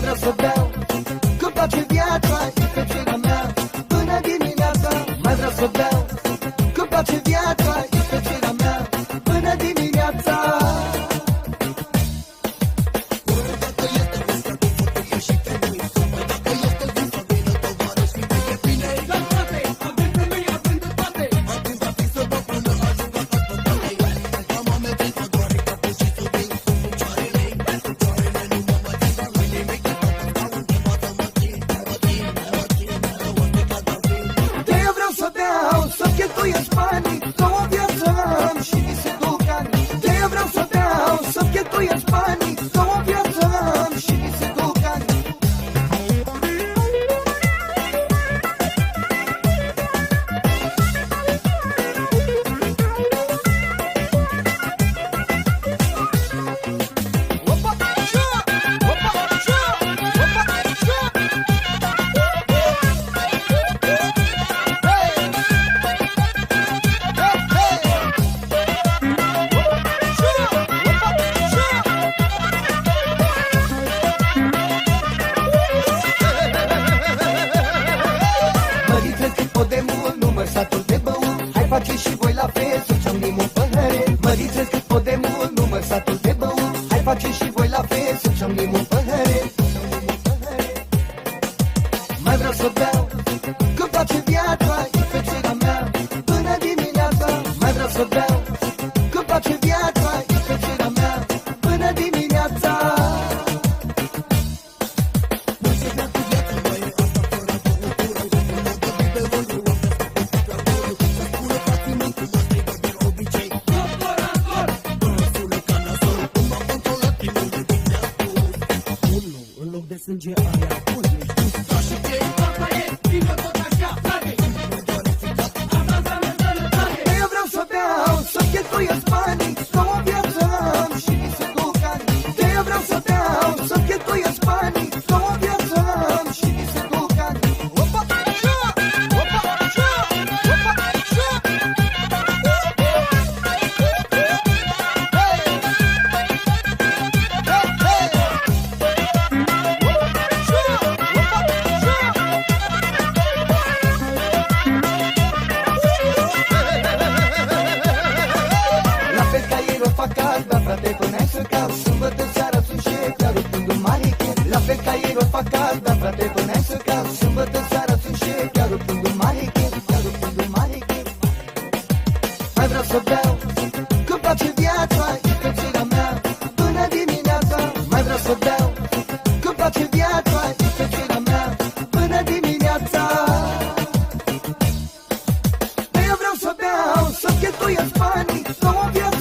mai vreau să beau. Că-mi place viața și fericirea mea Până dimineața mai vreau să beau. Că-mi place viața faceți și voi la fel Să ciumnim un păhăre, mărițesc cât podem un număr satul de băut. Hai faceți și voi la fel, să ciumnim un păhăre Mai vreau să beau, că place viața, e fecera mea Până dimineața, mai vreau să beau basınca ayak eu fac asta Frate, puneam să cal Sâmbătă seara sunt și chiar rupând un mare chef Chiar rupând un mare chef Mai vreau să beau Că-mi place viața, e fericirea mea Până dimineața. Mai vreau să beau Că-mi place viața, e fericirea mea Până dimineața. Dar eu vreau să beau Să-mi cheltuiesc banii Să o viață